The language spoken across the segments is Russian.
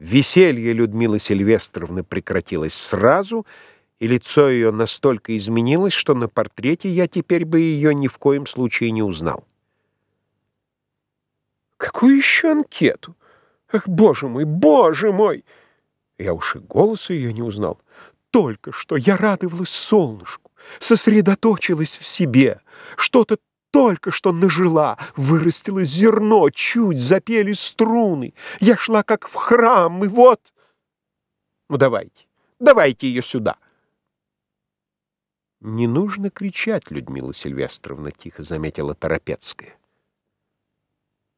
Веселье Людмилы Сильвестровны прекратилось сразу, и лицо ее настолько изменилось, что на портрете я теперь бы ее ни в коем случае не узнал. «Какую еще анкету? Ах, боже мой, боже мой!» Я уж и голоса ее не узнал. Только что я радовалась солнышку, сосредоточилась в себе, что-то только что нажила, вырастило зерно, чуть запели струны. Я шла как в храм, и вот... Ну, давайте, давайте ее сюда. Не нужно кричать, Людмила Сильвестровна, тихо заметила Торопецкая.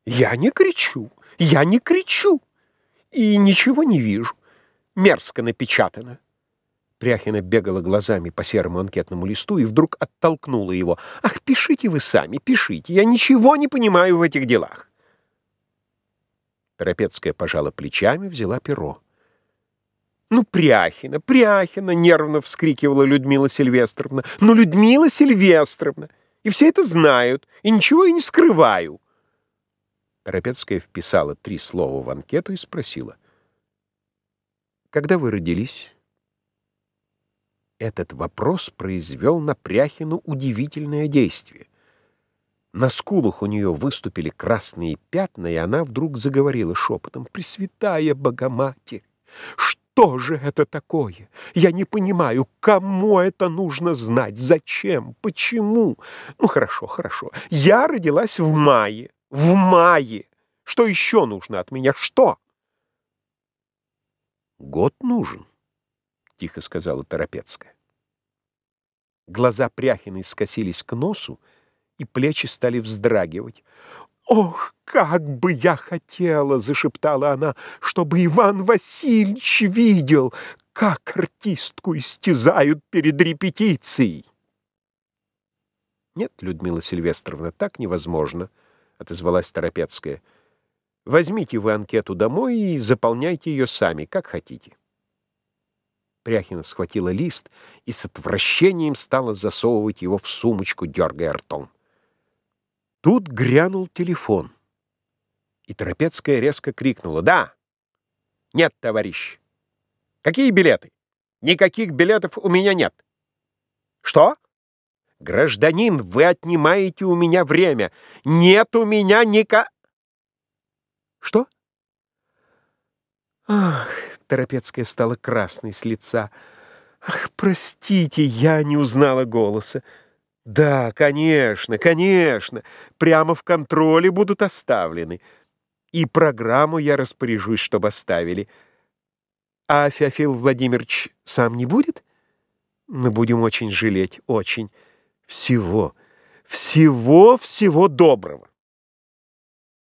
Я не кричу, я не кричу. И ничего не вижу. Мерзко напечатано. Пряхина бегала глазами по серому анкетному листу и вдруг оттолкнула его. «Ах, пишите вы сами, пишите! Я ничего не понимаю в этих делах!» Торопецкая пожала плечами, взяла перо. «Ну, Пряхина, Пряхина!» — нервно вскрикивала Людмила Сильвестровна. «Ну, Людмила Сильвестровна! И все это знают, и ничего я не скрываю!» Торопецкая вписала три слова в анкету и спросила. «Когда вы родились?» Этот вопрос произвел на Пряхину удивительное действие. На скулах у нее выступили красные пятна, и она вдруг заговорила шепотом. «Пресвятая Богоматерь, что же это такое? Я не понимаю, кому это нужно знать, зачем, почему? Ну, хорошо, хорошо. Я родилась в мае. В мае. Что еще нужно от меня? Что?» «Год нужен» тихо сказала Торопецкая. Глаза Пряхиной скосились к носу, и плечи стали вздрагивать. «Ох, как бы я хотела!» — зашептала она, «чтобы Иван Васильевич видел, как артистку истязают перед репетицией!» «Нет, Людмила Сильвестровна, так невозможно», — отозвалась Торопецкая. «Возьмите вы анкету домой и заполняйте ее сами, как хотите». Пряхина схватила лист и с отвращением стала засовывать его в сумочку, дергая ртом. Тут грянул телефон, и Торопецкая резко крикнула «Да!» «Нет, товарищ!» «Какие билеты?» «Никаких билетов у меня нет!» «Что?» «Гражданин, вы отнимаете у меня время! Нет у меня ника...» «Что?» «Ах!» Торопецкая стала красной с лица. «Ах, простите, я не узнала голоса. Да, конечно, конечно, прямо в контроле будут оставлены. И программу я распоряжусь, чтобы оставили. А Феофил Владимирович сам не будет? Мы будем очень жалеть, очень. Всего, всего-всего доброго».